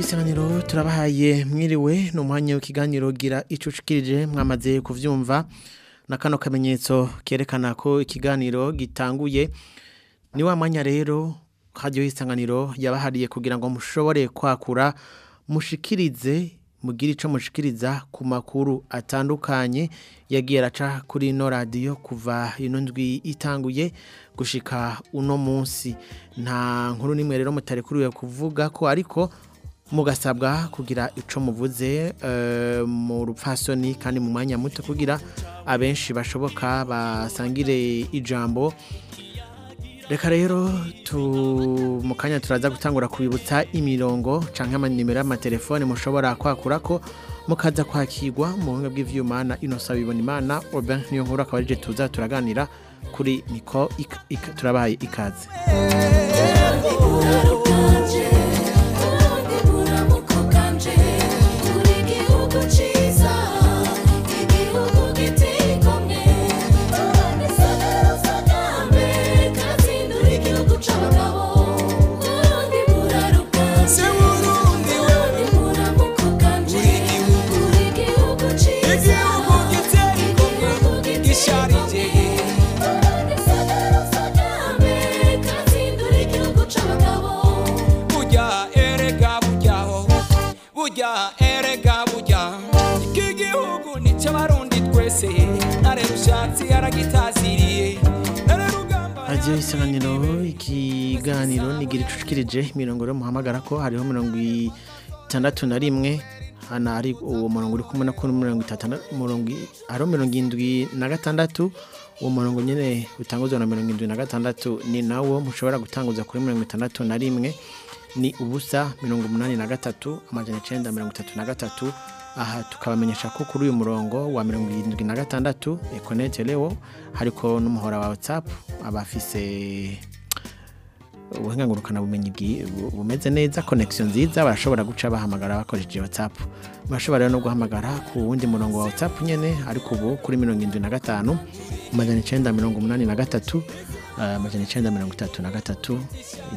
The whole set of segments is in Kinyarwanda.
Isanganiro turabahaye mwiriwe ni umwanya w'ikiganiro gira icucikirije mwamaze kuvyumva na kano kamenyetso kerekana ko ikiganiro gitanguye. Ni wa mwanya rero hajya isanganiro yabahariye kugira ngo mushobore kwakura mushikirize mugire ico mushikiriza ku makuru atandukanye. Yagiye araca kuri ino radiyo kuva ino ndwi itanguye gushika uno munsi. Nta nkuru nimwe rero mutarekuriwe kuvuga ko ariko mugasabwa kugira ico muvuze eh, mu rupfasoni kandi mu mwanya muto kugira abenshi bashoboka basangire ijambo. Reka rero mu kanya turaza gutangura kubibutsa imirongo canke amanimero y'amatelefone mushobora kwakurako mukaza kwakirwa mu buhinga bw'ivyuma na inosa bibona imana Robin niyo nkuru akaba arije tuza turaganira kuri miko ik- ik- turabaye ikaze. Nigira icucikirije imirongo rero muhamagara ko hariho mirongo itandatu na rimwe hano hari uwo murongo uri kumwe na kuri mirongo hariho mirongo indwi na gatandatu uwo murongo nyine utanguzwa na mirongo indwi na gatandatu ni nawo mushobora gutanguza kuri mirongo itandatu na rimwe ni ubusa mirongo umunani na gatatu amajana icenda mirongo itatu na gatatu. Aha tukabamenyesha ko kuri uyu murongo wa mirongo irindwi na gatandatu ekonete lewo hariko n'umuhora wa whatsapp abafise ubuhinga ngurukana bumenyi bwi- bu- bumeze neza connection nziza barashobora guca bahamagara bakoresheje whatsapp. Bashobora rero no guhamagara ku wundi murongo wa whatsapp nyene ariko ubu kuri mirongo indwi na gatanu amajana icenda mirongo umunani na gatatu amajana icenda mirongo itatu na gatatu.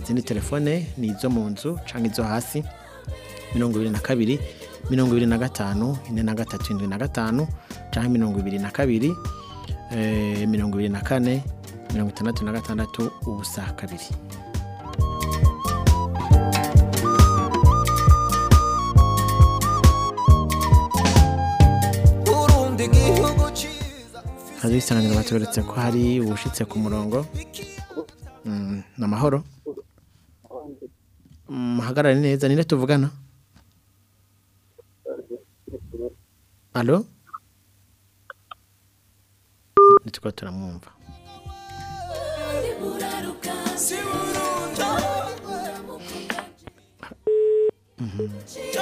Izindi telefone ni izo mu nzu canke izo hasi. Mirongo ibiri na kabiri mirongo ibiri na gatanu ine na gatatu indwi na gatanu canke mirongo ibiri na kabiri eh, mirongo ibiri na kane mirongo itandatu na gatandatu ubusa kabiri. Hari isanganiro batuberetse ko hari ubushitse ku murongo. Mm, ni amahoro. Mm, muhagarare neza ninde tuvugana? Alo nitwo turamwumva. Hati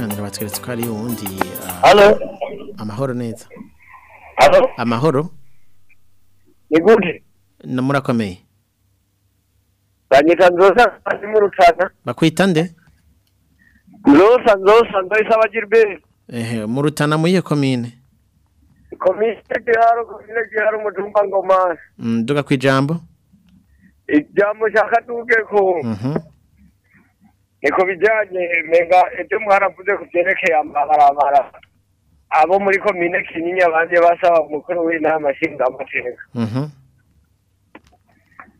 isanganiro batweretse ko hari uwundi Halo, amahoro neza. Amahoro? Ni gute? murakomeye. Banyita Nzosa kandi mu Rutana. bakwita nde? Nzosa Nzosa Nzosa Gilbert. ehe mu rutana muyihe komine Komine Giharo komine Giharo Mutumba Ngoma. Mm, duga kwijambo Ijambo? Shaka tuge ko. Mhm. Niko bijanye menga ibyo mwaravuze ku byerekeye amabarabara. Abo muri komine Kinyinya banje basaba umukuru w'inama nshingamateka. mhm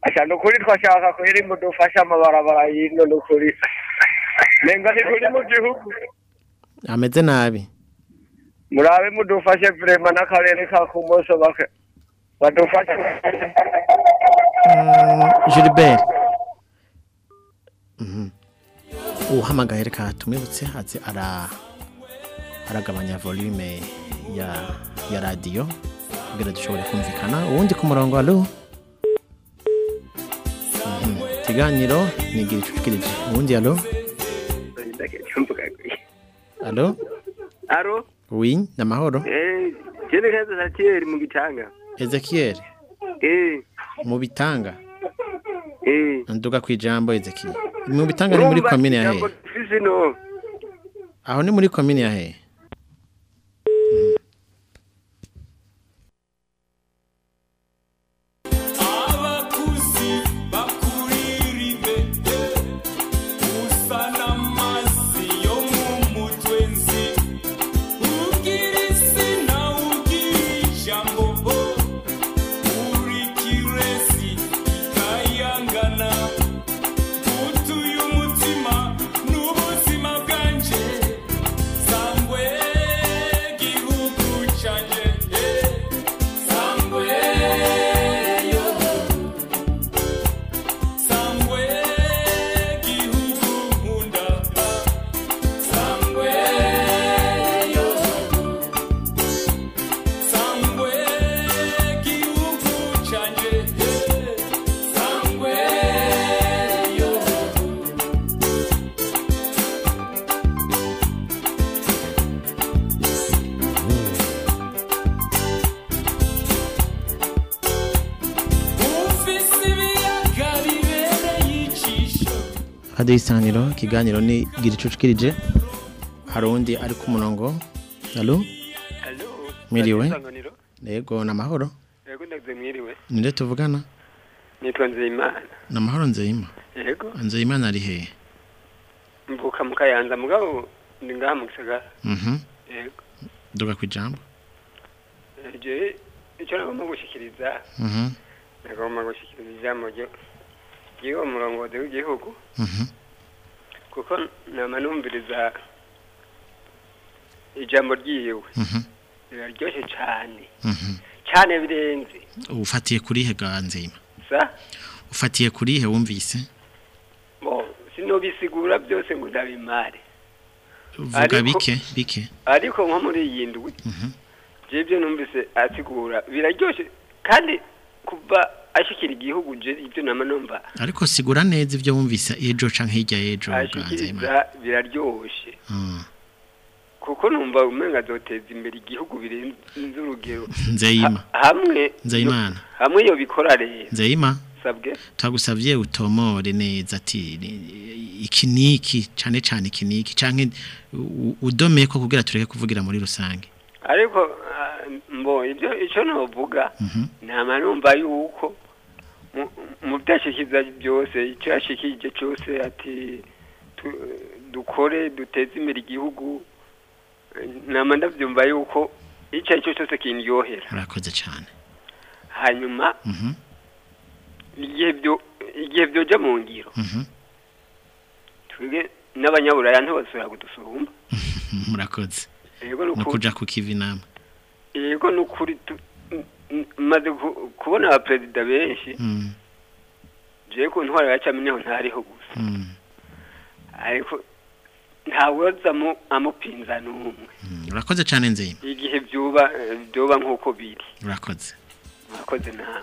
Asha nukuri twashaka ko iri mudufasha amabarabara yino nukuri. Menga ni kuri mu gihugu. ameze nabi murabe mudufashe vrema n'akarere ka kumoso badufashe Mm, Gilbert uhamagaye reka tumwibutse ara aragabanya volume ya radio kugira dushobore kumvikana. Uwundi ku murongo alo Mhm. ikiganiro ni igira icucikirije uwundi alo? Alo? Aro, wi ni amahoro. Jene kaza satieri mu gitanga. ezekiel. Eh, mu bitanga. Eh. nduga ku ijambo ezekiel. Mu bitanga ni muri komine ya he? Aho ni muri komine ya he? Radio isanganiro ikiganiro ni igira icucikirije hari uwundi ari ku murongo alo Allo. Mwiriwe. Yego ni amahoro Yego ndagize mwiriwe. ninde tuvugana Nitwa Nzeyimana. ni amahoro nzeyima Yego. nzeyimana ari hehe Mvuka mu Kayanza mugabo ndi ngaha mu gisagara. mhm Yego. nduga ku ijambo icyo nagomba gushikiriza mhm nagomba gushikiriza ijambo ry'uwo murongozi w'igihugu mhm kuko numviriza ijambo ryiwe. Mhm. Riraryoshye cyane. Mhm. Cyane birenze. Ufatiye kuri he ga nzeyima sa? Ufatiye kuri he wumvise? Bo sinobisigura byose ngo ndabimare. Vuga bike bike. ariko nko muri iyi ndwi mhm. ibyo numvise asigura. Biraryoshye. Kandi kuva ashyikira igihugu je ibyo nama numva. Ariko sigura neza ibyo wumvise ejo canke hirya nzeyima ashyikiriza biraryoshye Mm. kuko numva umenga azoteza imbere igihugu birenze urugero. Nzeyima. Ha- hamwe nzeyimana. hamwe iyo bikora rero. Nzeyima. Sabwe? Twagusavye utomore neza ati ni- iki niki? Cane cane iki niki? Canke u- udomeye ko kugira tureke kuvugira muri rusange. Ariko mbo ibyo icyo novuga Mhm. nama numva yuko mu- byashyikiza byose icyo cyose ati dukore duteze imbere igihugu. Nama ndabyumva yuko icyo ari cyo cyose kindyohera urakoze cane hanyuma Mhm. igihe byo igihe byoja mu ngiro. Mhm. twebwe n'abanyaburaya ntibasubira kudusumba murakoze. Yego no nuku- kuja ku kivi namwe. Yego m- m- maze ku- kubona abaperezida benshi. Mm, jewe ku ntwaro ya cami ni ho ntariho gusa. Mm, ariko ntawoza mu- amupinza n'umwe. Mm. urakoze cane nzeyima igihe byuba byoba nk'uko biri. Urakoze. Mwakoze namwe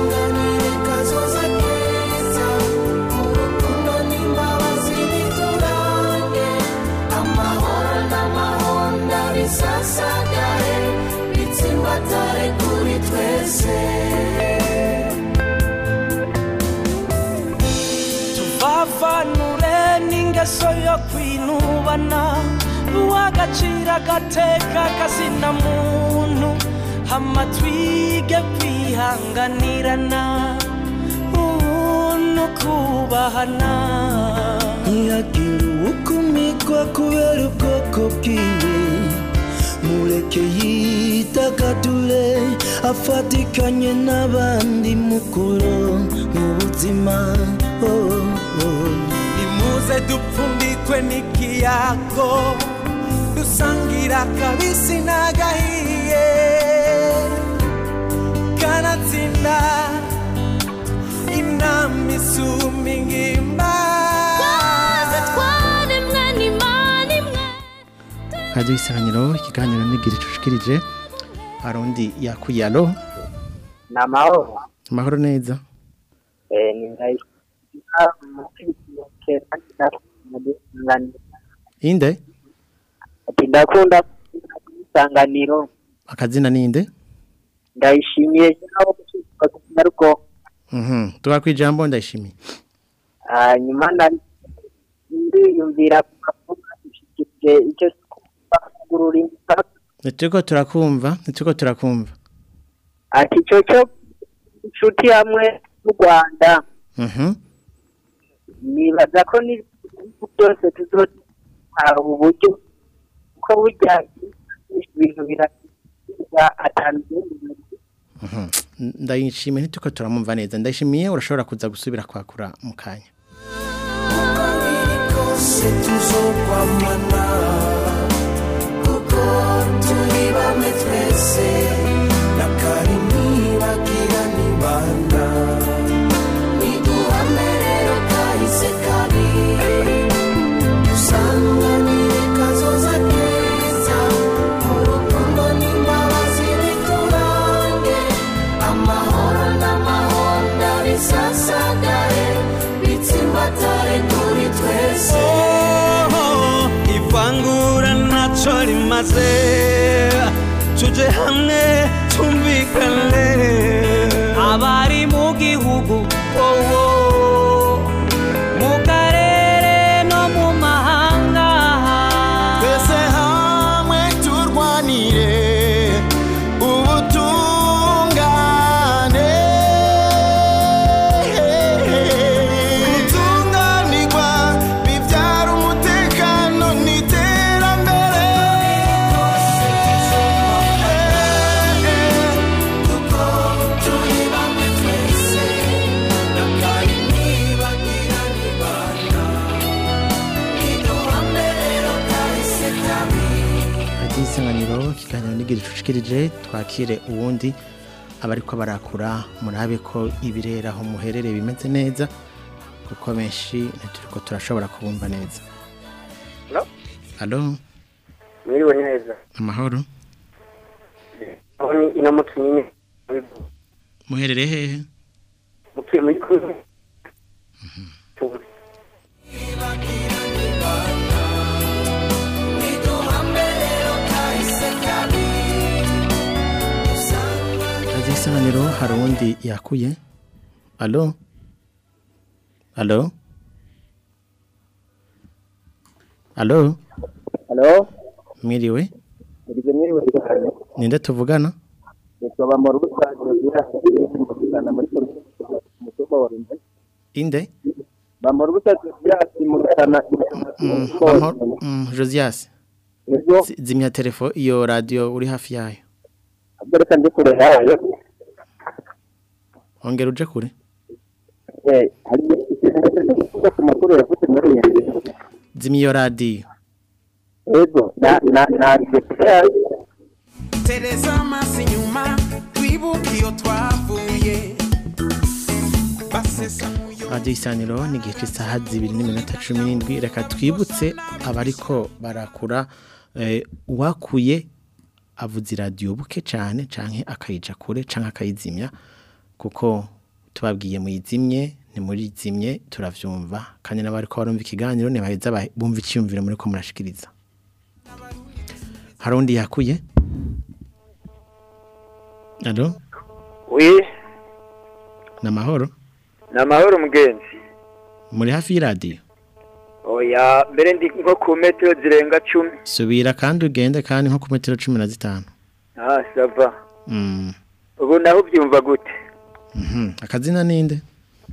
kwinubana uw'agaciro agateka kazina muntu hama twige kwihanganirana ubuntu kubahana. Ntihagire uwukumikwa kubera ubwoko bwiwe mureke yidagadure afatikanye n'abandi mukuru mu buzima. Oh, oh. nimuze dupfundikwe n'ikiyago dusangira akabisi n'agahiye kanatsinda inama isumba ingimba Radio Isanganiro ikiganiro nigira icushikirije arundi yakuyalo ni amahoro amahoro neza Eh, ni ndayishima mu kwikiyoke muri isanganiro inde? Ndakunda isanganiro. Akazina ninde ndayishimiye. Gushishikwa kugira rugo mhm twakwijambo ndayishimiye hanyuma nari ndiyumvira kuvuga gushikirije icyo imipaka nituko turakumva nituko turakumva. Ati icyo cyo inshuti hamwe n'u rwanda. Mhm. Nibaza ko n'ibihugu byose tuzohawe uburyo ko burya ibintu birakiza atandukanye mhm. Ndayishimiye nituko turamumva neza. Ndayishimiye urashobora kuza gusubira kwakura mu kanya. Uko kuko turi bamwe twese ntacyo rimaze tuje hamwe tumvikane abari mu gihugu icushikirije twakire uwundi abariko barakura murabe ko ibirera aho muherereye bimeze neza kuko benshi ntituriko turashobora kubumva neza. Hello? alo mwiriwe neza. Amahoro? Aho ni inamutse nyine. Muherereye hehe? Mutuye muri kumwe Radio Isanganiro hari uwundi yakuye? Alo alo alo halo mwiriwe? Mwiriwe cyane ninde tuvugana? Nitwa bwira kugana muri mutumba wa rumwe inde? Mm, Josias Ego. zi- zimya telefone iyo radio uri hafi yayo. Reka ndi kure yayo ongera uje kure eh hari ikintu cyo ku makuru yavuze muri iyi zimya iyo radio ego na na na tereza amaso inyuma twibuke iyo twavuye. Radio Isaniro ni igihe cy'isaha zibiri n'iminota cumi n'indwi. Reka twibutse abariko barakura eh, uwakuye avuze iradiyo buke cyane canke akayija kure canke akayizimya. Kuko tubabwiye muyizimye ntimurizimye turavyumva. Kandi n'abariko barumva ikiganiro ntibaheza ba- bumva icyiyumviro muri ko murashikiriza. Hari undi yakuye? Alo wi ni amahoro. Ni amahoro mugenzi. Muri hafi y'iradiyo? Oya mbere ndi nko ku metero zirenga cumi. Subira kandi ugende kandi nko ku metero cumi na zitanu. Ah sava Mm, ubu naho ubyumva gute. Akazina ninde?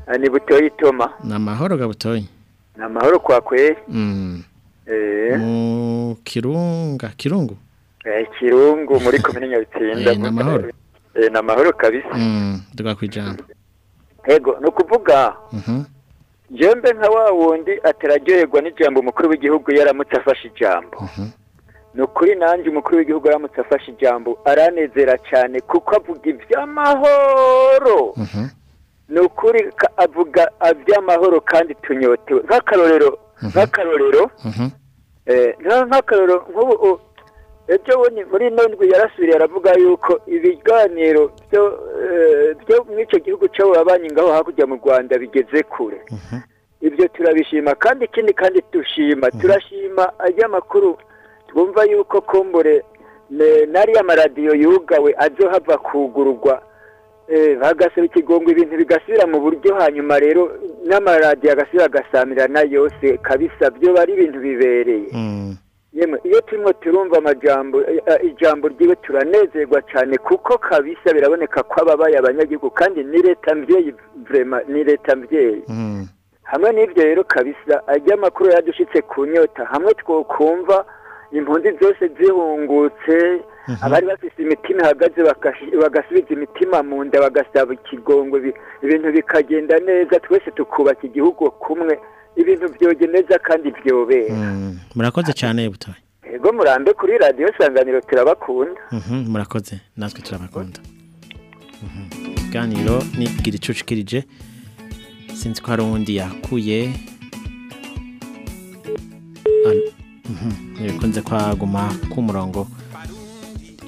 Ah, ni butoyi itoma ni amahoro gabutoyi ni amahoro kwa kweri Mm, eh. Mu kirunga. Kirungu? Eh, kirungu muri komine nyabitsinda Eh, ni amahoro. eh ni amahoro kabisa. Mm, duga kwijambo ego ni ukuvuga Mhm. jembe nka wa wundi atararyoherwa n'ijambo umukuru w'igihugu yaramutse afashe ijambo. Ni ukuri nanjye umukuru w'igihugu yaramutse afashe ijambo aranezera cyane kuko avuga iby'amahoro. Ni ukuri avuga iby'amahoro kandi tunyotewe. Nk'akarorero nk'akarorero. Mhm. eh, nka- nk'akarorero nk'ubu u- ejo muri ndwi yarasubiriye aravuga yuko ibiganiro byo eh, muri icyo gihugu cy'ababanyi ngaho hakurya mu rwanda bigeze kure. Ibyo turabishima kandi ikindi kandi dushima turashima ajya makuru twumva yuko kumbure n'ariya maradiyo yugawe azohava kugururwa eh, bagasaba ikigongo ibintu bigasubira mu buryo hanyuma rero n'amaradiyo agasubira agasamirana yose kabisa byo bari ibintu bibereye. Yemwe iyo turimo turumva amajambo eh, eh, ijambo ryiwe turanezerwa cyane kuko kabisa biraboneka ko ababaye abanyagihugu kandi ni leta mbyeyi ni leta mbyeyi. Hamwe n'ibyo rero kabisa ajya amakuru yadushitse ku nyota hamwe twokumva impunzi zose zihungutse abari bafise imitima ihagaze bagasubiza imitima mu nda bagasaba ikigongo ibi- ibintu bikagenda neza twese tukubaka igihugu kumwe. Ibintu byoge neza kandi byobera murakoze cyane butoyi ego murambe kuri radiyo sanganiro turabakunda. Mhm, murakoze. Natwe turabakunda. Mhm. ikiganiro ni gira icucikirije sinzi ko hari uwundi yakuye. Ntibikunze kwaguma ku murongo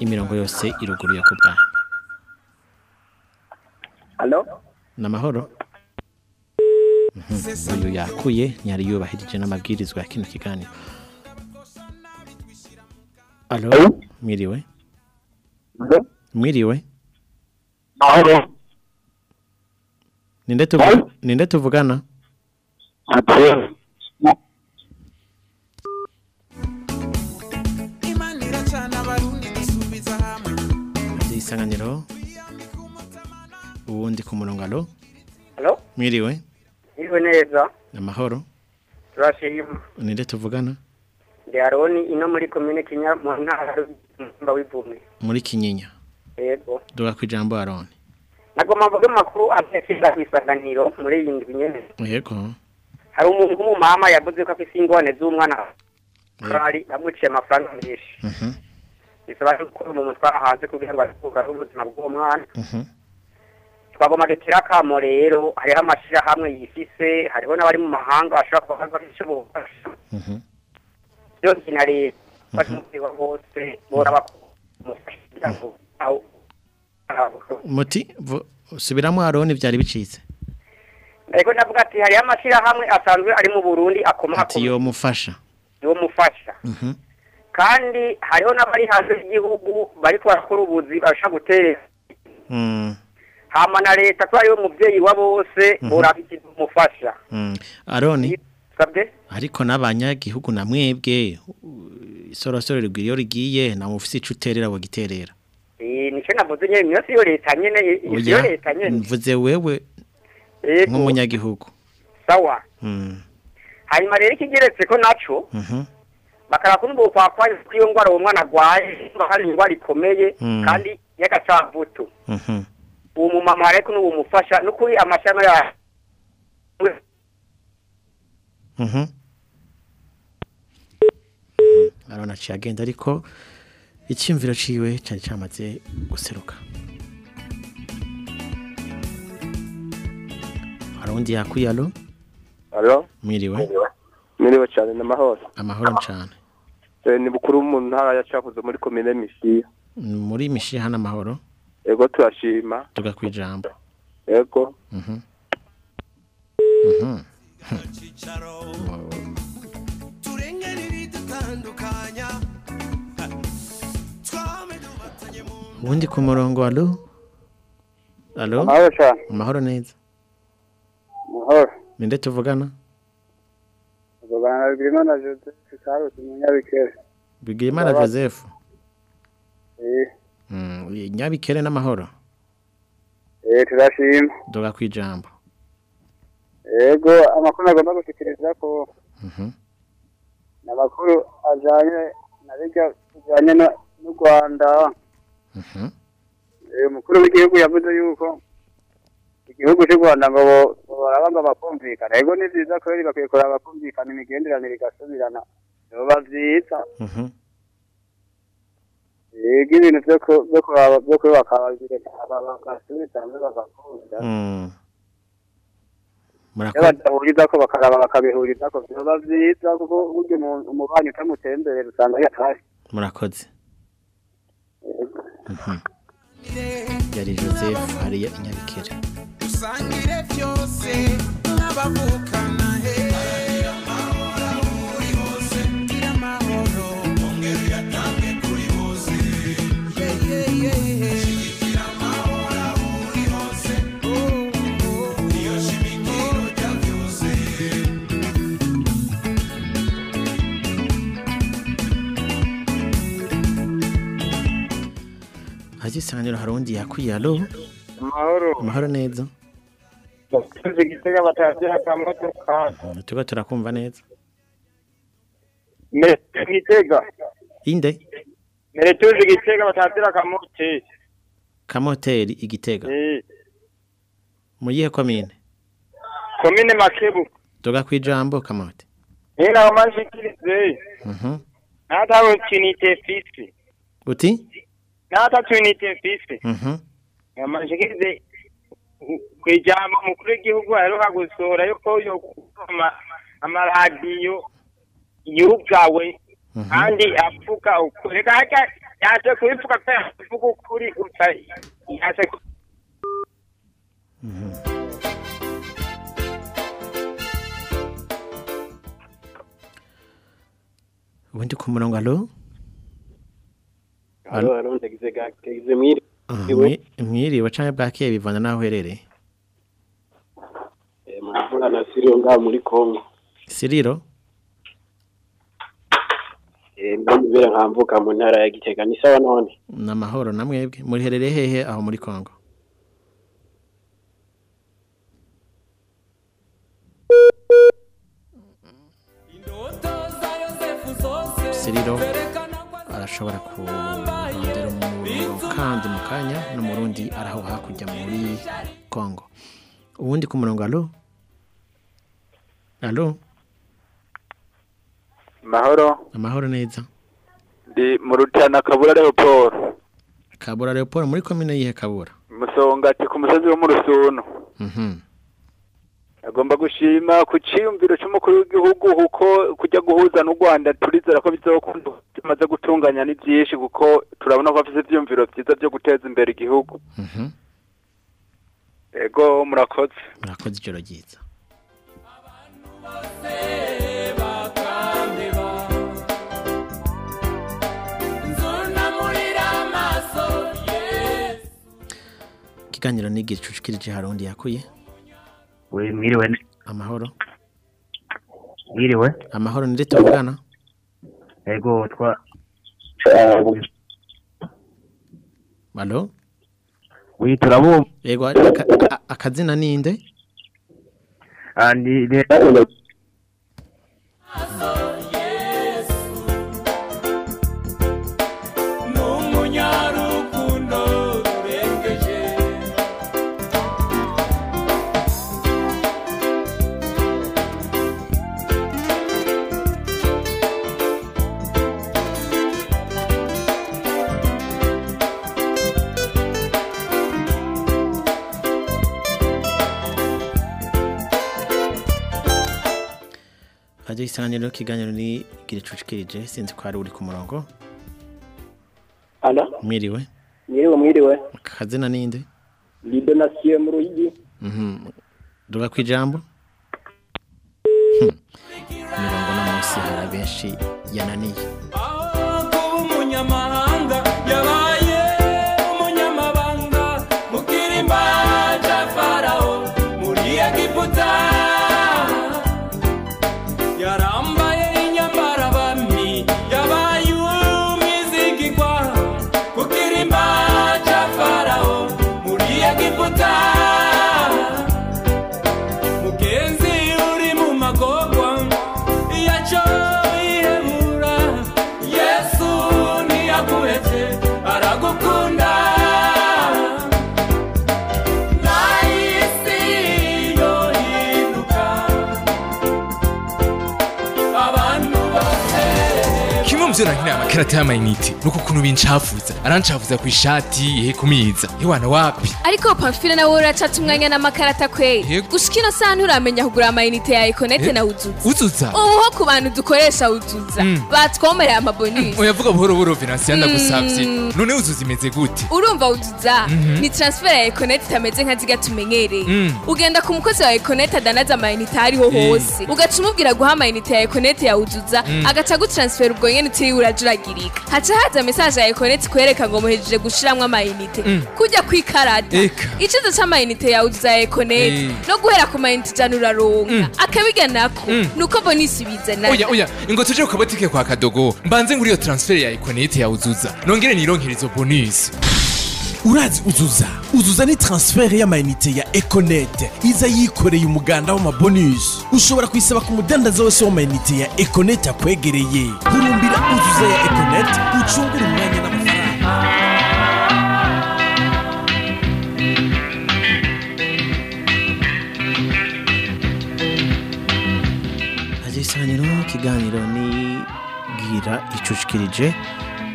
imirongo yose iruguruye ku bwanyu ni amahoro uyu yakuye ntiyari yubahirije n'amabwirizwa ya kino kiganiro mwiriwe mwiriwe ninde tuvugana uwundi ku murongo alo mwiriwe Iriwe neza amahoro turashima ninde tuvugana ndi Aroni ino muri komine Kinya mu ntara y'Umumba w'ivume muri kinyinya yego duga ku ijambo aroni nagomba mvuge amakuru ameshinga kwisanganiro muri iyi ndwi nyene yego hari umuntu w'umumama yavuze ko afise ingorane z'umwana kari yamuciye amafaranga menshi Mhm, bisaba ko umuntu twara hanze kugira ngo arikugaho ubuzima bw'uwo mwana twagomba dutera akamo rero hariho amashyirahamwe yifise hariho n'abari mu mahanga bashobora kuba bafite icyo bufasha Mhm. byose na leta. Bafashe umupira aho- aho- muti subiramo aroni byari bicitse? Ariko ndavuga ati hariho amashyirahamwe asanzwe ari mu burundi ati akomakomeye yo mufasha. Niwo mufasha. Mhm. kandi hariho n'abari hanze y'igihugu bari barakora ubuzi bashobora gutera. Mm, hama na leta ko ari we muvyeyi wa bose Mhm. boraba ikintu mufasha mm. aroni ariko n'abanyagihugu na mwebwe isorosoro rigwira iyo rigiye nta mufise ico uterera bagiterera Eh, nico navuze nyene niyo siyo leta nyene iyo leta nyene mvuze wewe nk'umunyagihugu sawa Mm, hanyuma rero ikigeretse ko naco mhm. bakara kunumva ukwakwanya ko iyo ngwara uwo mwana agwaye mba hari ingwara ikomeye Mm. kandi y'agacavutu Mhm. Uwo mumama ariko n'uwo mufasha n'ukuri amashami ya Mhm. arona aciye agenda ariko icyumviro ciwe cyari cyamaze guseruka. Hari undi yakuyalo Alo, mwiriwe? Miriwe cyane n'amahoro. amahoro. Cyane. Eh, ni bukuru mu ntara ya Cakuzo muri komine Misiya. muri mishi hano amahoro? Ego turashima. tuga kwijambo Ego. Mhm. Mhm. ubundi ku murongo alo alo Amahoro neza Amahoro. ninde tuvugana Tuvugana na Bigirimana Joseph Carlos Munyabikere. Bigimana Ndaba- Joseph Eh, nyabikere n'amahoro eh turashima. duga kwijambo Ego amakuru agomba gushikiriza ko Mhm. n'amakuru ajanye na bijya bijanye na- n'u Rwanda. Mhm. Eh, umukuru w'igihugu yavuze yuko igihugu cy'u Rwanda ngo baraba ngo bakumvikana. Ego ni vyiza kweri bakwiye kuraba bakumvikana imigenderanire igasubirana. Biba vyiza. Mhm. Ego ibintu vyo kubaka bagasubizana bagakunda. Iyo Murakoze badahuriza ko bakaraba bakabihuriza ko biba vyiza kuko burya umubanyi utamutemberera usanga yatahe murakoze Mhm. yari Joseph hariya inyabikere dusangire byose nk'abavukana agisanganiro hari undi yakwiye alo amahoro. Amahoro neza. Tuzi igitega batagira akamodoka. Tuba turakumva neza. Mbere igitega. Inde? Mbere tuzi igitega batagira akamoteri kamoteri igitega. Eh, mu yihe komine? Komine makebu. Tuga kwijambo kamote. Niyo naho manshikirize Mhm. natawe tunite fisi. Uti? Nata tunite fisi Mhm. amanshikirize kwijambo umukuru w'igihugu aheruka gusohora yuko yo ama- amaradiyo yugawe kandi avuga ukuri reka yaje kubivuga ko yavuga ukuri gusa yaje ku- ubundi ku murongo alo mwiriwe canke bwakeye bivana naho uherereye? Eh, muravuga na Sirio ngaho muri Kongo. siriro Eh, mbere nkamvuka mu ntara ya Gitega. Ni sawa none. n'amahoro na mwebwe muriherereye hehe aho muri kongo siriro arashobora umurongo kandi mu kanya n'umurundi araho hakurya muri kongo ubundi ku murongo alo alo mahoro. Amahoro neza. Ndi mu rutana kabura leopold. Kabura leopold muri komine yihe kabura? Musongati ku musozi wo mu rusunu Mhm. Agomba gushima ku ciyumviro c'umukuru w'igihugu kuko kujya guhuza n'u Rwanda turizera ko bizokunda tumaze gutunganya ni byinshi kuko turabona ko afite ivyumviro vyiza vyo guteza imbere igihugu. Mhm. ego murakoze. Murakoze ijoro ryiza. Ikiganiro ni igicucikirije hari undi yakuye. Mwiriwe ne- amahoro. Mwiriwe amahoro ni rito tuvugana ego twa. Alo wi turabumva yego aka- aka- akazina ninde Ah, radiyo isanganiro ikiganiro ni igicucikirije sinzi ko hari uri ku murongo mwiriwe mwiriwe mwiriwe. akazina ninde Ni donasiyo mu Ruyigi. Mhm. duga ku ijambo Hmm. imirongo no munsi hari benshi yananiye amakarata y'amayinite nuko ukuntu bincafuza. Arancafuza ku ishati ihe kumiza iwana wapi? Ariko pamfile nawe uracaca umwanya n'amakarata kweri gushika ino saha nturamenya kugura amayinite ya ekonete na uzuza. Uzuza? Ubu ho ku bantu dukoresha uzuza. Mm. batwomereye amabonisi oyavuga buhoro buhoro venansiyo ndagusavye Mm. none uzuza imeze gute? Urumva uzuza Mhm. ni transfer ya ekonete itameze nka ziga tumenyereye Mm. ugenda ku mukozi wa ekonete adanaza amayinite ariho Eh. hose. Ugaca umubwira guha amayinite ya ekonete ya uzuza agaca agutransfera ubwo nyene utiriwe urajuragirika haca haza mesaje ya ekonete ikwereka ngo muhejeje gushiramwo amayinite. Mm. kujya kwikarata. Eka. icizo c'amayinite ya uzuza ya ekonete Eh. no guhera ku mayinite ijana uraronka. Akabiga nako. Mm. nuko bonisi bizana oya oya. Ingo tuje ku kabotike kwa kadogo. Mbanze nguri iyo transfer ya ikonete ya uzuza. Nongere nironkere izo bonus. Urazi uzuza. Uzuza ni transfert y'amayinite ya econete iza yikoreye umuganda w'amabonus ushobora kuyisaba ku mudandaza wese w'amayinite ya econete akwegereye. Hurumbira uzuza ya econete ucungure umwanya n'amafaranga. Ikiganiro ni bwira icucikirije.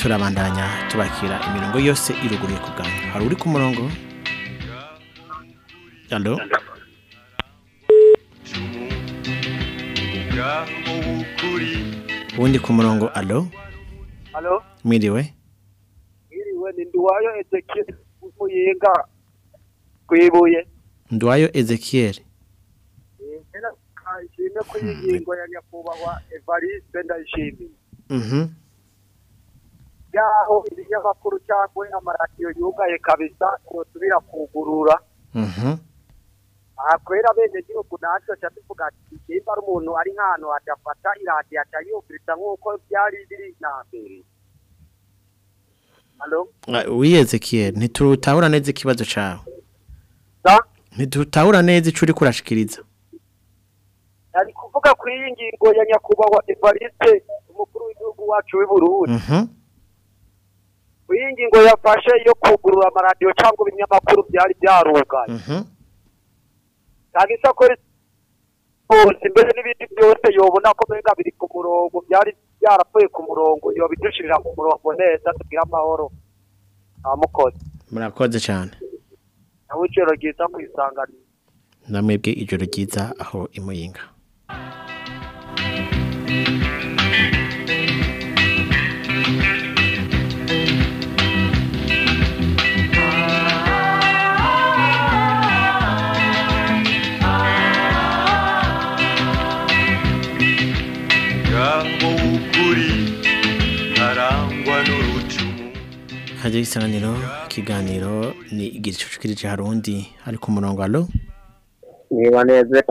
Turabandanya tubakira imirongo yose iruguruye ku bwanyu. Hari uri ku murongo? Alo ubundi ku murongo alo mwiriwe? Iriwe ni Nduwayo Ezekiel Muyinga. Kwibuye. ndwayo ezekiel. Mpera kashime ko ingingo ya nyakubahwa Evariste ndayishimiye. Mhm. Yaho ibinyamakuru cyangwa amaradiyo yugaye kabisa yosubira kugurura. Mhm. aha kubera bene gihugu natwe tuca tuvuga ati nimba ari umuntu ari nk'ahantu hadafata iradiyo aca yumviriza nk'uko byari biri na mbere Ah, wi ezekiel ntitutahura neza ikibazo cawe Da? ntitutahura neza ico uriko urashikiriza ari kuvuga ku iyi ngingo ya nyakubahwa evariste umukuru w'igihugu wacu w'i burundi Mhm. Iyi ngingo yafashe yo kugurura amaradiyo cyangwa ibinyamakuru byari byarugaye. Mhm. cyangwa isakore hose mbere n'ibindi byose yobona ko mbega biri ku murongo byari byarapfuye ku murongo yobidushirira ku murongo neza tugire amahoro. Amukoze murakoze cyane. Nawe ijoro ryiza ku isanganiro namwebwe ijoro ryiza aho imuyinga hajya isanganiro ikiganiro ni igicucu kirije harundi ari ku murongo alo niba neza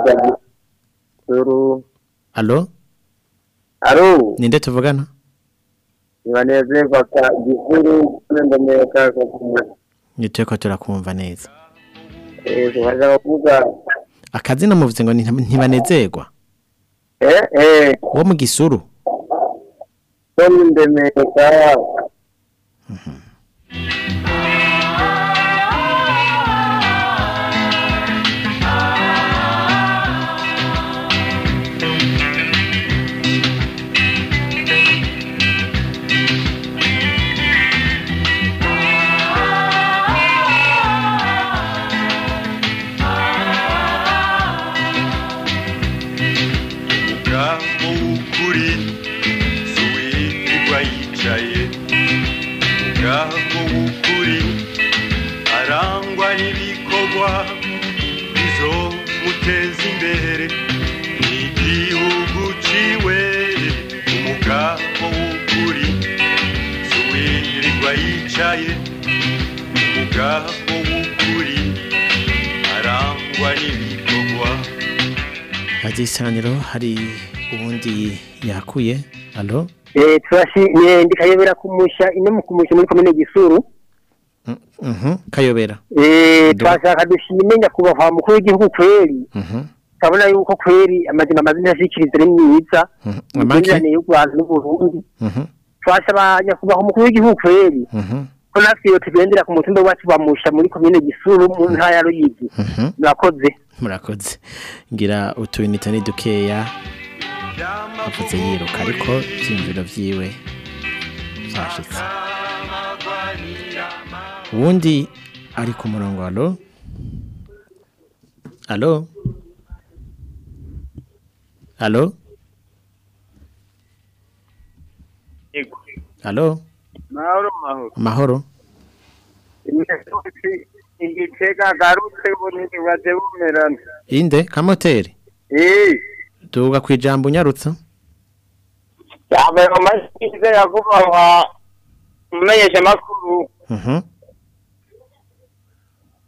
gisuru alo aro ninde tuvugana? Niba neza fata gisuru ndemeka nitwe ko turakumva neza. Eh tubaza kuvuga. Akazina muvuze ngo ni- ntibanezerwa? Eh eh. Wo mu gisuru? So ndemeka ngaho hajya isanganiro hari ubundi yakuye. Alo eh turashimye ndikayobera kumusha ino mu kumusha muri komine gisuru. Mhm, kayobera. Eh twashaka dushime nyakubahwa mukuru w'igihugu kweri. Mhm, kabona yuko kweri amazina amazina ashikiriza ari myiza amaki? imigenderanire y'u Rwanda n'Uburundi mhm, twasaba nyakubahwa umukuru w'igihugu kweri. Mhm, ko natwe iyo tugendera ku mutumba wacu bamusha muri komine gisuru mu ntara ya ruyigi mhm. murakoze. Murakoze. Ngira utuyinite ni dukeya. Avuze yiruka ariko ibyiyumviro byiwe byashitse ubundi ari ku murongo alo? Alo? Alo? Alo? Mahoro mahoro igitega garutse bunini baje bumerana inde kamoteri. Eh duga ku ijambo unyarutsa yambaye amashyize yakubahwa umumenyesha makuru Mhm,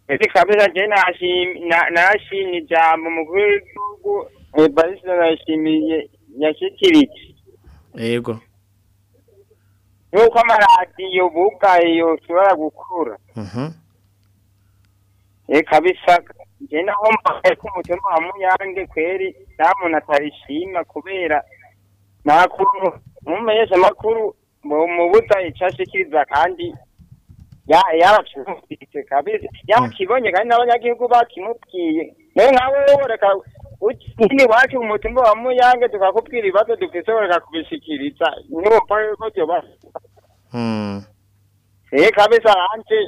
ese kabisa je nashimye ijambo umukuru w'igihugu Evariste nashimiye yashikirije yego yuko amaradiyo bugaye yoshobora gukura. Mhm, eh kabisa je naho mbaye ko umutima wa muyange kweri nta muntu atarishima kubera nakuru umumenyesha makuru mubuza icashikiriza kandi ya yaracumvise kabisa. Yakibonye kandi n'abanyagihugu bakimubwiye. Nawe nkawe woreka ukini wacu umutima wa muyange tukakubwira ibibazo dufise woreka kubishikiriza niwumva yuko vyoba mm, eh kabisa anje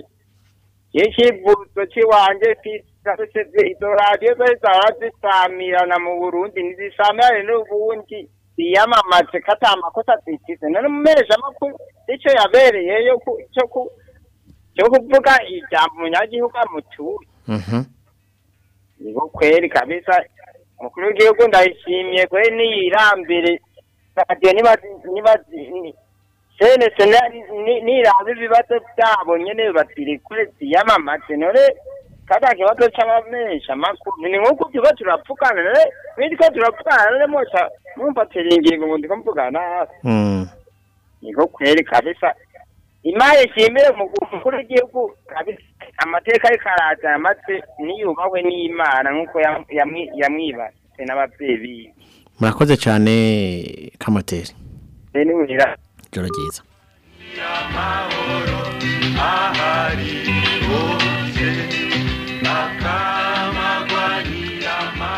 ikivuzo ciwanje fisase izo radiyo zose zahora zisamirana mu burundi ntizisamirane n'ubundi ziyamamaze ko ata makosa zigize none umumeresha amakuru ico yabereyeyo cyo kuvuga ijambo umunyagihugu amutuye mhm, ni ho kweri kabisa umukuru w'igihugu ndayishimiye. Kweri niyirambire. Radiyo nibazi senese niraba ibibazo byabo. Nyene bazirekure ziyamamaze none kada kibazo c'abamenyesha amakuru. Ni nk'uko tuba turavugana none biriko turavugana none moca mumfatira ingingo ngo ndiko mvugana. Hasi mm. niko kweri kabisa imana ishimire mu mukuru w'igihugu kabisa amateka ariko araza amaze niyubahwe n'imana nk'uko yam- yamwi- yamwibarutse n'abavyeyi biwe murakoze cyane kamoteri niwira ijoro ryiza.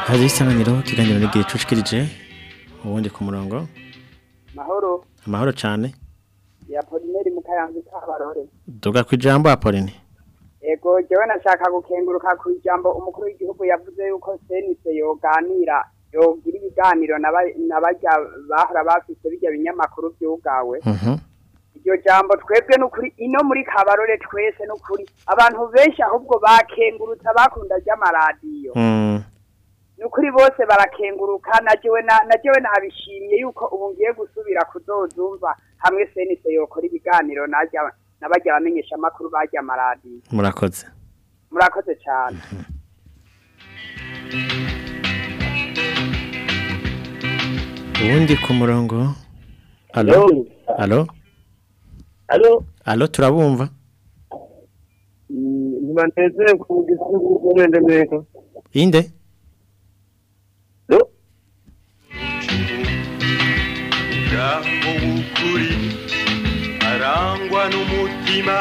Hazi isanganiro ikiganiro n'igihe cucikirije ubundi ku murongo. Mahoro. Amahoro cyane. Ya polineri mu kayanza k'abarore. Duga ku ijambo apoline Ego jewe nashaka gukenguruka ku ijambo. Umukuru w'igihugu yavuze yuko senise yoganira yogira ibiganiro n'aba- n'abarya bahora bafise birya binyamakuru vyugawe Mhm. iryo jambo twebwe n'ukuri ino muri kabarore twese n'ukuri abantu benshi ahubwo bakengurutsa bakunda ry'amaradiyo Mm. nukuri bose barakenguruka najewe na najewe nabishimye yuko ubu ngiye gusubira kuzozumva. Hamwe senise yokora ibiganiro najya nabajya bamenyesha amakuru bajya amaradiyo. Murakoze. Murakoze cyane. Ubundi ku murongo? Alo Hello. alo Alo, alo turabumva. Nibaneze ku gisubizo ntego. inde? W'ukuri arangwa n'umutima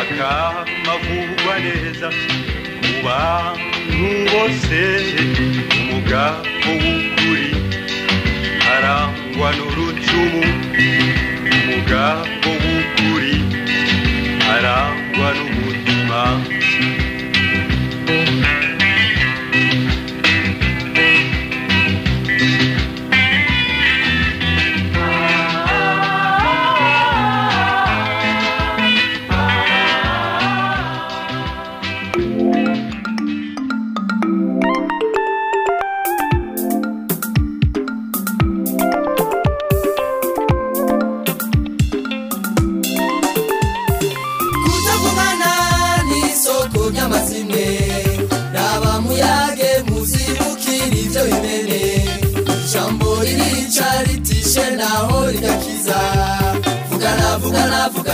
akamavugwa neza. Mu bantu bose umugabo w'ukuri. Arangwa n'urucumu umugabo w'ukuri. Arangwa n'umutima.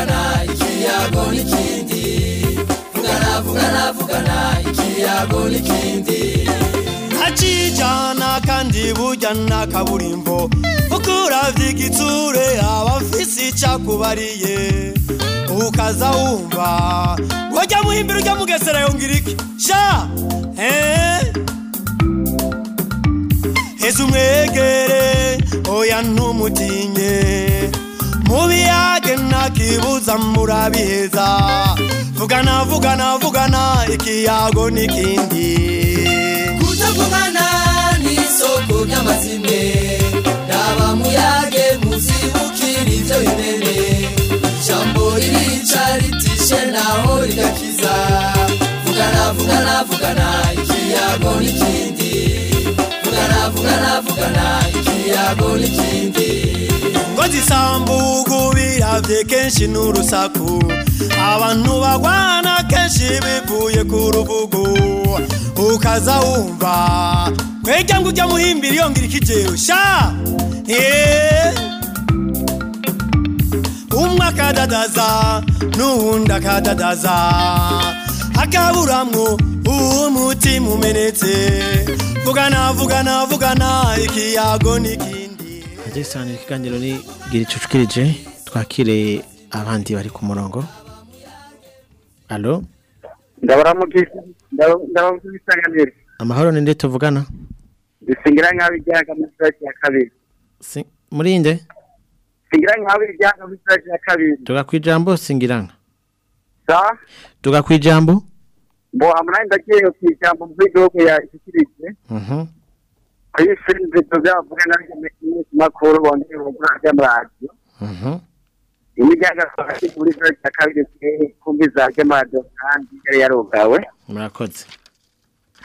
Vugana ikiyago n'ikindi. Vugana vugana vugana ikiyago n'ikindi. Ntacijana kandi burya nta kaburimbo. Kuko uravye igitsure aba afise icakubariye ukaza wumva wajya muhimbira ujya mugesera yongera iki sha! Eh? heza umwegere oya ntumutinye mubiyage ntakibuza murabiheza vugana vugana vugana ikiyago n'ikindi kutavugana n'isoko ry'amazimwe raba muyage muzibukira ibyo bimene. Ijambo ririca ritishe naho rigakiza vugana vugana vugana ikiyago n'ikindi vugana vugana vugana ikiyago n'ikindi ngo zisambugu biravye kenshi n'urusaku. Abantu bagwana kenshi bivuye ku rubugu. Ukaza wumva kwega ngo ujya muhimbira yongera ikijewe sha? Eh. umwe akadadaza n'uwundi akadadaza. Akaburamwo umutima umenetse. Vugana vugana vugana ikiyago n'ikindi Isanira ikiganiro ni gira icucukirije twakire abandi bari ku murongo. Alo isanganiro. Amahoro ni nde tuvugana? Bisingira nk'aho ibyaga muri sitasiyo ya kabiri. Si- muri nde? Singira nk'aho ibyaga muri sitasiyo ya kabiri. Tuga ku ijambo singiranga sa? Tuga ku ijambo bo amunani ndagiye ku ijambo mvugihugu yashyikirije Mhm. Kuri filime tuzavuga n'abanyamaguru makuru bongeye ubugura by'amaradiyo Mhm. imijyaga muri sitasiyo ya kabiri kumbi za gemado kandi yari yarugawe murakoze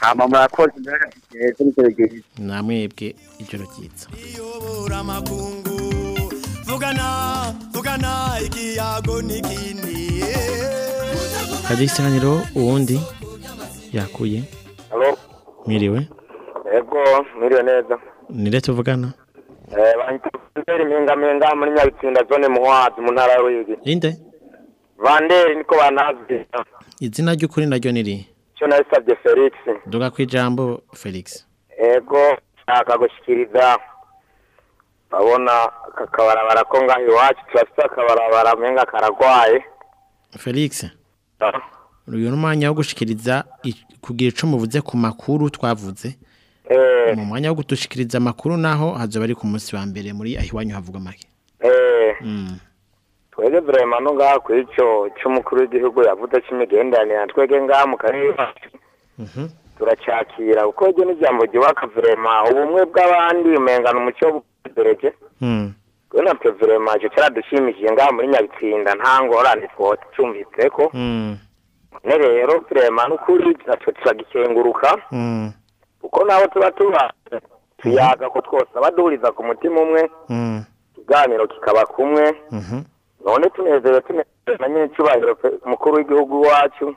hama murakoze mbere kigeze n'icyo gihe namwebwe ijoro ryiza Iyobora amakungu vugana vugana ikiyago n'ikindi hajya isanganiro uwundi yakuye mwiriwe ego, mwiriwe neza. ni nde tuvugana Eh, banyitubera impingamenga muri Nyabitsinda zone Muhwazi mu ntara ya Ruyigi. inde Vanderi niko banazwi. izina ry'ukuri naryo ni irihe Cyo nabisabye Felix. duga ku ijambo felix Ego, shaka gushikiriza. Babona kakabarabara ko ngaho iwacu turafite akabarabara menga karagwaye. felix uyu ni umwanya wo gushikiriza i- kugira ico muvuze ku makuru twavuze mu mwanya wo gutushikiriza amakuru naho hazoba ari ku munsi wa mbere muri aho iwanyu havugwa make. Eh, Mm. twebwe vrema no ngaha ku ico c'umukuru w'igihugu yavuze c'imigenderanire na twebwe ngaha mu karere iwacu turacakira kuko iryo n'ijambo ryubaka vrema ubumwe bw'abandi umengana umuco w'ubudereje kwe natwe vrema ico caradushimishije ngaha muri nyabitsinda nta ngorane twocumvitseko none rero vrema n'ukuri natwe turagikenguruka. Kuko nabo tuba tuba tuyaga ko twose abaduhuriza ku mutima umwe ikiganiro kikaba kumwe. None tunezerewe tunezerewe na nyine icyubahiro pe- umukuru w'igihugu wacu.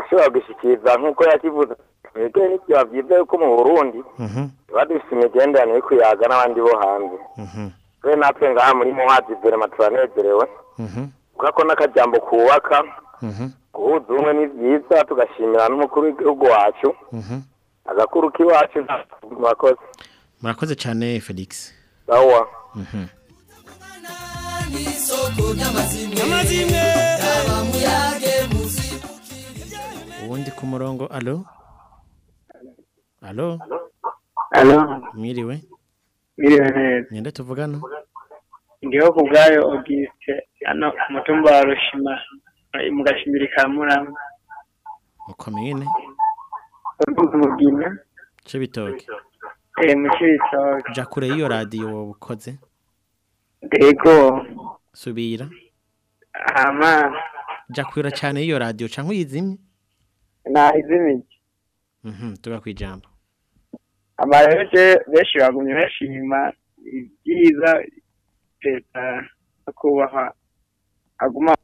Ashobora gushyikiriza nk'uko yakivuze. Twebwe n'ibyaba byiza yuko mu burundi tuba dufite imigenderanire yo kuyaga n'abandi bo hanze. Twe natwe ngaha muri muhazi verema turanezerewe. Kubera ko n'akajambo kubaka guhuza ubumwe ni byiza tugashimira n'umukuru w'igihugu wacu. Agakuru k'iwacu nta murakoze. Murakoze cyane felix. Sawa Mhm. n'isoko ry'amazimwe yaba muyage muzi uwundi ku murongo alo alo Alo, mwiriwe mwiriwe neza. ninde tuvugana Ndiho ku bwayo Auguste, hano ku mutumba wa Rushima, eh, mu gashimbiri ka Murama. mukomine. Urumva umugina, cibitoke. Eh, mu Cibitoke. ja kure y'iyo radiyo wowe ukoze Ego, subira. Ama, ja kure cyane y'iyo radiyo canke uyizimye nahizimije. Mhm, tuga kwijambo Ama rero je benshi bagumye bashima ibyiza leta kubaha. Aguma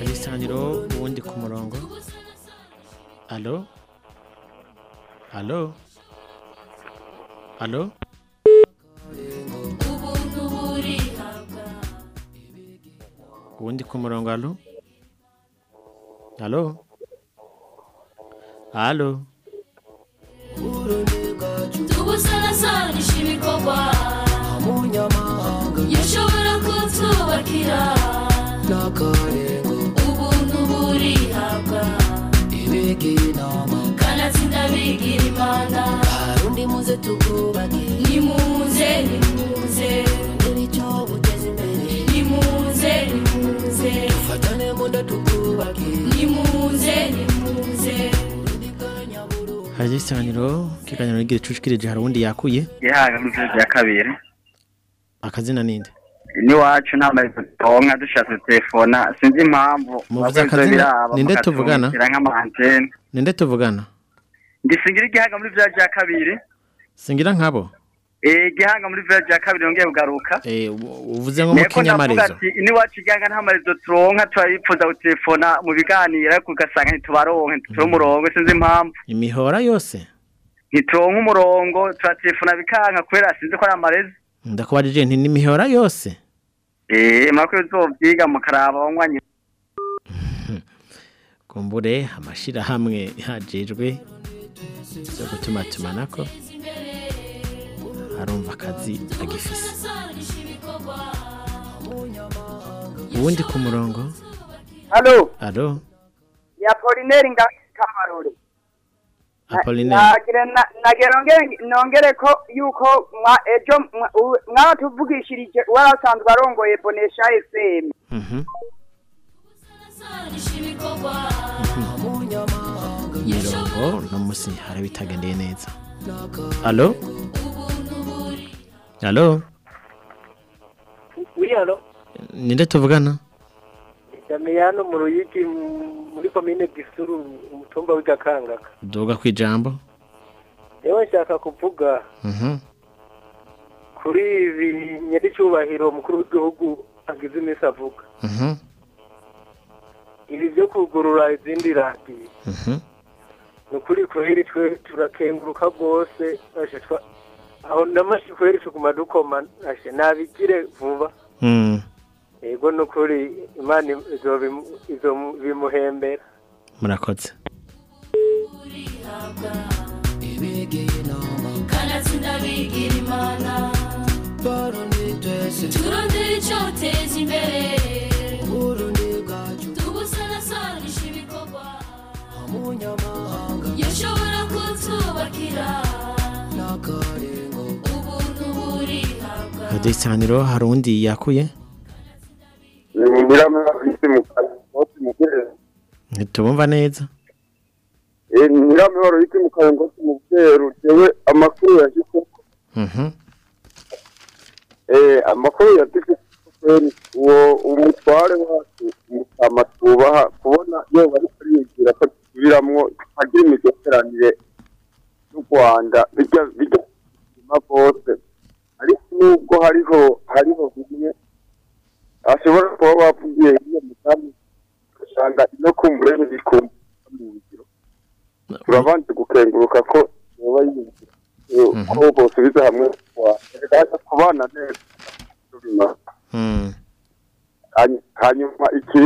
Alisaniro uwundi ku murongo. Alo alo alo uwundi ku murongo alo alo alo tubusanasanisha ibikorwa yashobora kutubakira ubuntu burihabwa kanatsinda bigira imana Arundi muze tukubake nimuze nimuze. Nicyo guteza imbere nimuze nimuze. Fatane muda tukubake nimuze nimuze. Hari isaniro kiganiro n'igihe cushikirije hari uwundi yakuye? Gihaga mu vyezi ya kabiri. Akazina ninde? N'iwacu nta marezo tonka dushatse telefona. Sinzi impamvu muvuze akazina ninde tuvugana? ninde tuvugana? Ndisingira igihaga muri village ya kabiri. Singira nkabo? Eh igihaga muri village ya kabiri yongeye kugaruka. Eh uvuze nko mu ati n'iwacu igihaga nta marezo turonka turabipfuza gutelefona mu biganiro ariko ugasanga ntitubaronke ntituri umurongo sinzi impamvu. Imihora yose? Ntituronka umurongo turatelefona bikanka kubera sinzi ko ari amarezo ndakubajije nti n'imihora yose? Eh makuru uzovyiga mukaraba banywanyi kumbure amashirahamwe yajejwe zo gutuma tumanako arumva akazi agifise. Uwundi ku murongo? Halo? Alo ya polineri nga kamarore apolinere nagira na- nagira nongere ko yuko mwa ejo mwa- u- mwabatuvugishirije warasanzwe arongoye bonesha fm Mhm. mirongo no musi hari bitagendeye neza. Alo alo wiyalo ninde tuvugana? Damiyano mu ruyigi mu- muri komine gisuru umutumba w'igakangaka duga kwijambo yewe nshaka kuvuga Mhm. kuri ibi nyir'icyubahiro umukuru w'igihugu agize iminsi avuga Mhm. ibi byo kugurura izindi radiyo Mhm. ni ukuri kweri twe turakenguruka rwose aho n'amashi kweri tuguma dukoma ashe nabigire vuba. Yego ni ukuri imana izo izo bimuhembera. Murakoze. Kanatsinda bigira imana imbere. Ibikorwa. Ubuntu burihabwa. Hari undi yakuye? Ntitubumva neza nyiramihoro yiti mu kayongozi mu bweru jewe amakuru yashyize Mhm. eh amakuru yashyize uwo umutware wacu mutama tubaha kubona iyo bari kuriyigira ko dusubiramwo agira imigenderanire y'u rwanda bijya bijya bwose ariko nubwo hariho hariho bimwe ashobora kuba bavugiye iyo mudamu ugasanga ino kumburere bikumva mu ngiro turabanje gukenguruka ko yoba yiyumvira eh, ko bosubiza hamwe kubana neza. Mm. Hany- hanyuma iki?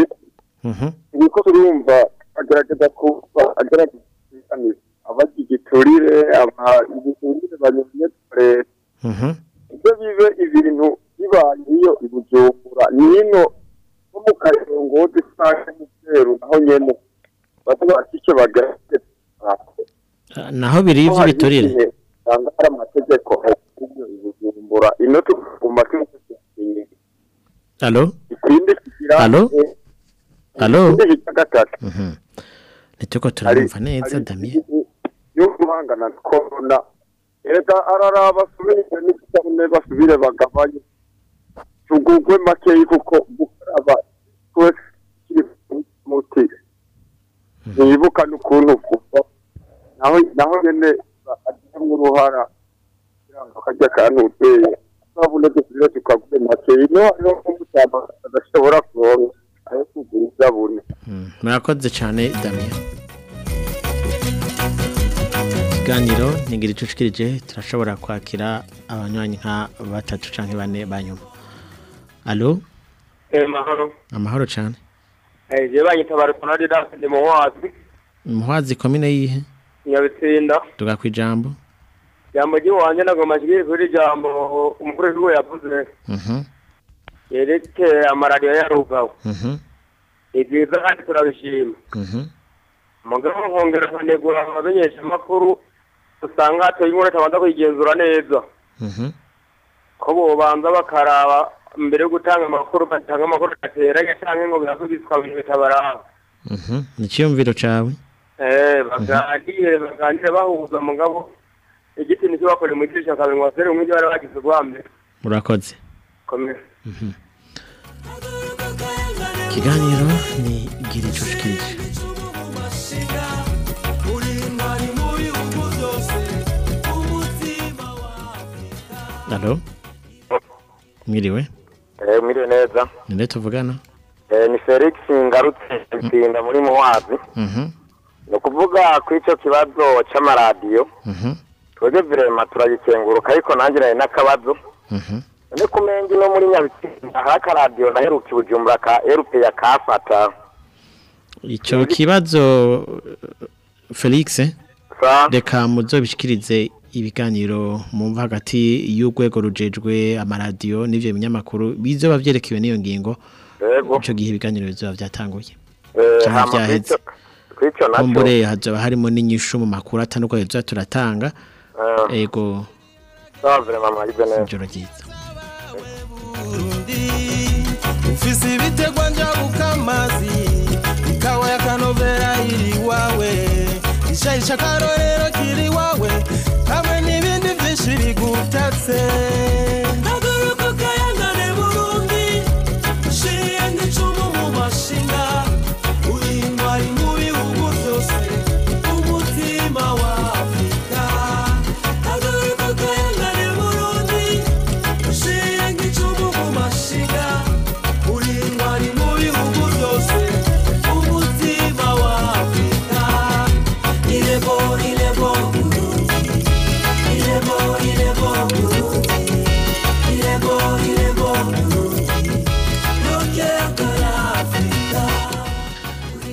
Mhm. niko turumva agerageza kuba agerageza abagira igiturire aba igiturire banyumye leta Mhm. ibyo bibe ibintu bibaye iyo ibujumbura. Nino nko mu karongozi canke mu bweru naho nyene baza bafike bagerageza Ah, naho biri ivy'ibiturire usanga hari amategeko iyo ibujumbura ino tuguma twinye Allo ikindi kigira Allo? Allo? Mhm. Nituko turumva neza Damien. yo guhangana na corona. Erega araraba basubire n'isabune basubire bagabanye. Tugugwe makeyi kuko gukaraba twese muti ntiyibuka n'ukuntu kuva naho naho nyene agiramo uruhara kugira ngo akarya akantu uteye. Isabune dusubire tukagure makeyi ni ho hariho nk'umutamba adashobora kuronka ayo kugura isabune murakoze cyane Damien. Ikiganiro ntigira icucikirije turashobora kwakira abanywanyi nka batatu canke bane banyuma Allo Eh, mahoro. amahoro cyane Eh, je banyita Bartonadi Dance ndi mu wazi, muhwazi komine yihe Nyabitsinda. tuga kwijambo Jambo. Jiwanje nagoma shikiri kuri jambo umukuru w'igihugu yavuze Mhm yerekeye amaradiyo yarugawe. mhm Ni byiza kandi turabishima. mhm Mugabo nkongera nkanegura abamenyesha amakuru usanga hatoye inkuru atabanza kuyigenzura neza. mhm Ko bobanza bakaraba mbere yo gutanga amakuru batanga amakuru gateranye canke ngo birakubiswa ibintu bitabaraba. mhm. Niciyumviro cawe? Eh, baganire baganire bahuza mugabo. Igiti ni cyo bakora mu gisha kabinwa sere umwe bari bagize rwambe murakoze. Komera. Mhm. ikiganiro ni Allo mwiriwe Eh, mwiriwe? Neza. ninde tuvugana Eh, ni Felix ngarutse nsinda muri muwazi. mhm Ni ukuvuga ku ico kibazo c'amaradiyo. mhm Twebwe virema turagikenguruka ariko nanjye nari n'akabazo. mhm None kumengi no muri Nyabitsinda hari akaradiyo naheruka i Bujumbura ka RPA kafata. Ico kibazo Felix reka muzobishikirize ibiganiro mumva hagati y'urwego rujejwe amaradiyo n'ivyo binyamakuru bizoba vyerekewe n'iyo ngingo. Yego. ico gihe ibiganiro bizoba Eh, kw'ico- kw'ico naco. kumbure hazoba harimo n'inyishu mu makuru atandukanye tuza turatanga. Eh, ego. Neza. ijoro ryiza. Ufise ibitegwa njabuka amazi ikawa ya kanovera iri iwawe. Ishahisha akarorero kiri iwawe. Hamwe n'ibindi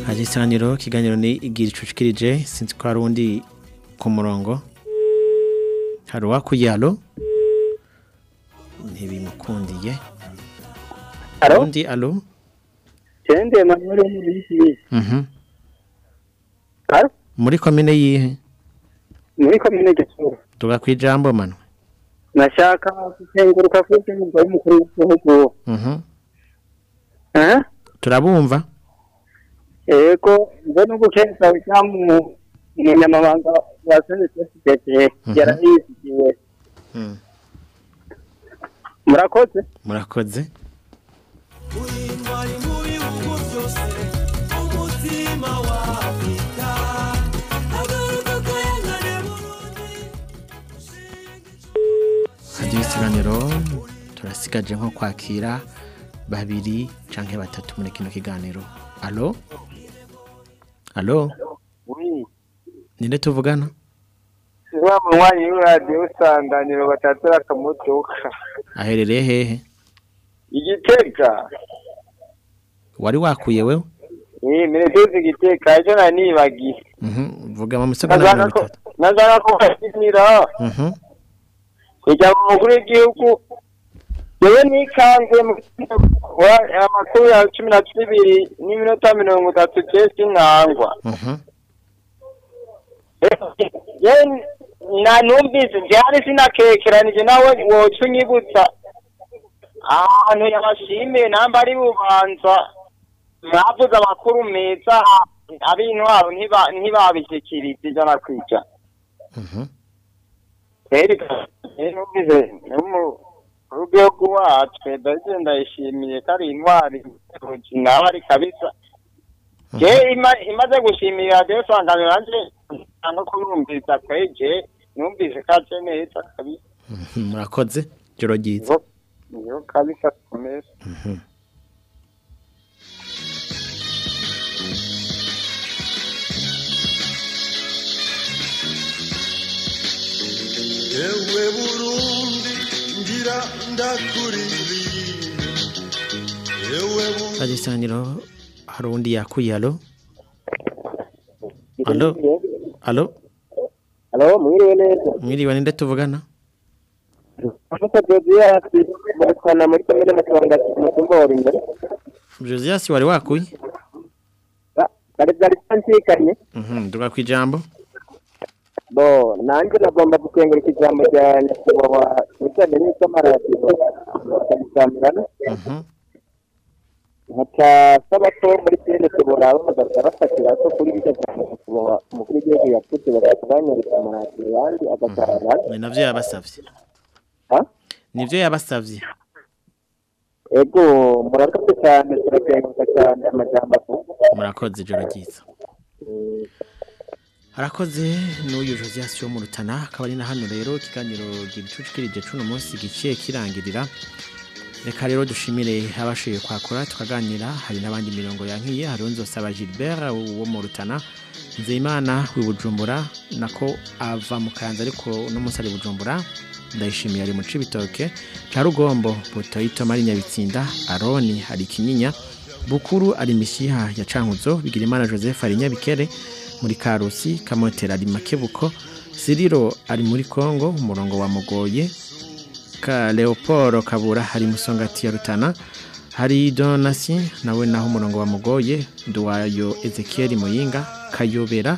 haje isanganiro ikiganiro ni igira icucikirije sinzi ko hari undi ku murongo hari uwakuye halo ntibimukundiye undi alo Tende Emmanuel muri bisi. Mhm. Alo? muri komine yihe Muri komine Gisuru. tuga kwijambo manwe Nashaka kuzenguruka kuri umugabo w'umukuru w'igihugu. Mhm. Eh? turabumva Ego, mbona ugukeza cyamu umunyamabanga wa CNSSDC Mhm. yarahizigiwe. Mm. Murakoze. murakoze intwari mu bihugu byose umutima wa afurika agaruka kayangane hajya ikiganiro turasigaje nko kwakira babiri canke batatu muri kino kiganiro alo alo ninde tuvugana wa munywanyi w'iradiyo usanganiro batatira akamuduka aherereye hehe igitega wari wakuye wewe iyi miretuzi igitega ejo nari nibagiye Mhm, vuga mu misegonda nazana mirongo itatu nazana ko bakinira Mhm. kujya mu mukuru w'igihugu yewe nikanze amakuru ya cumi na zibiri n'iminota mirongo itatu je sinangwa Mhm. yewe na numvise vyari sinakekeranije nawe woca unyibutsa ahantu yabashimiye namba ari bubanza mwavuze amakuru meza ab'intwaro ntiba- ntibabishikiriza ijana kw'ijana Mhm. N'umurugihugu wacu ndaje ndayishimiye ko ari intwari nawe ari kabisa. Ima- imaze gushimira radiyo sanganiro nanje no kurumviriza kweje numvise kaje neza kabisa. Mhm, murakoze joro ryiza. Niyo kabisa komeza Mhm. ewe burundi ikiganiro hari undi yakuye alo? Alo? Alo? Alo, mwiriwe neza. mwiriwe ninde tuvugana? Josias wari wakuye? Bari bari tantikanye. Mhm, tuga kwijambo Bo, nanjye nagomba gukengurika ijambo rya nyakubahwa Museveni n'icyamaradiyo bakabisamurana. Mhm. nkaca saba ko muri sene tuboraba bagahita bafatira ko kuri ibyo jambo nyakubahwa umukuru w'igihugu yavuze bagahita banyereka amaradiyo yandi agatara ni navyo yabasavye. Ha? nivyo yabasavye. Ego murakoze cyane turakenguka cyane avuga murakoze ijoro ryiza harakoze n'uyu josias wo mu rutana akaba ari na hano rero ikiganiro gicucikirije cuno munsi giciye kirangirira. Reka rero dushimire abashoboye kwakora tukaganira. Hari n'abandi mirongo yankiye hari nzosaba gilbert wo mu rutana nzeyimana w'i bujumbura nako ava mu kanza ariko uno munsi ari bujumbura ndayishimiye ari mu cibitoke ca rugombo butoyito mari nyabitsinda aroni hari ikinyinya bukuru ari mishiha ya cankuzo bigirimana joseph ari nyabikere muri karusi kamotera ari makebuko siriro ari muri kongo umurongo wa mugoye ka leopold kabura hari musongati ya rutana hari donasi nawe naho umurongo wa mugoye nduwayo ezekiel muyinga kayobera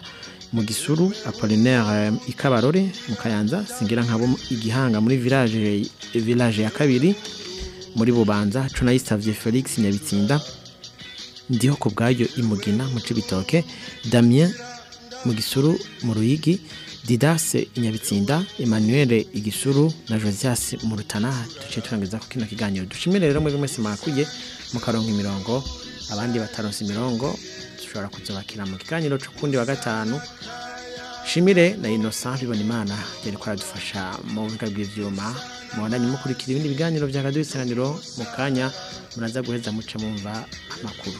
mu gisuru apolinaire ikabarore mu kayanza singira nkabo igihanga muri village village ya kabiri muri bubanza cunayisavye felix nyabitsinda ndiho ku bwayo imugina mu cibitoke damien mu gisuru mu ruyigi didase inyabitsinda emmanuel igisuru na josias mu rutana duciye turangiza ku kino kiganiro. Dushimire rero mwebwe mwese mwakuye mukaronka imirongo abandi bataronse imirongo dushobora kuzobakira mu kiganiro c'ukundi wa gatanu. Shimire na innocent bibona imana yari ko aradufasha mu buhinga bw'ivyuma. Mubandanye mukurikira ibindi biganiro vya radiyo isanganiro mu kanya muraza guheza muce mumva amakuru.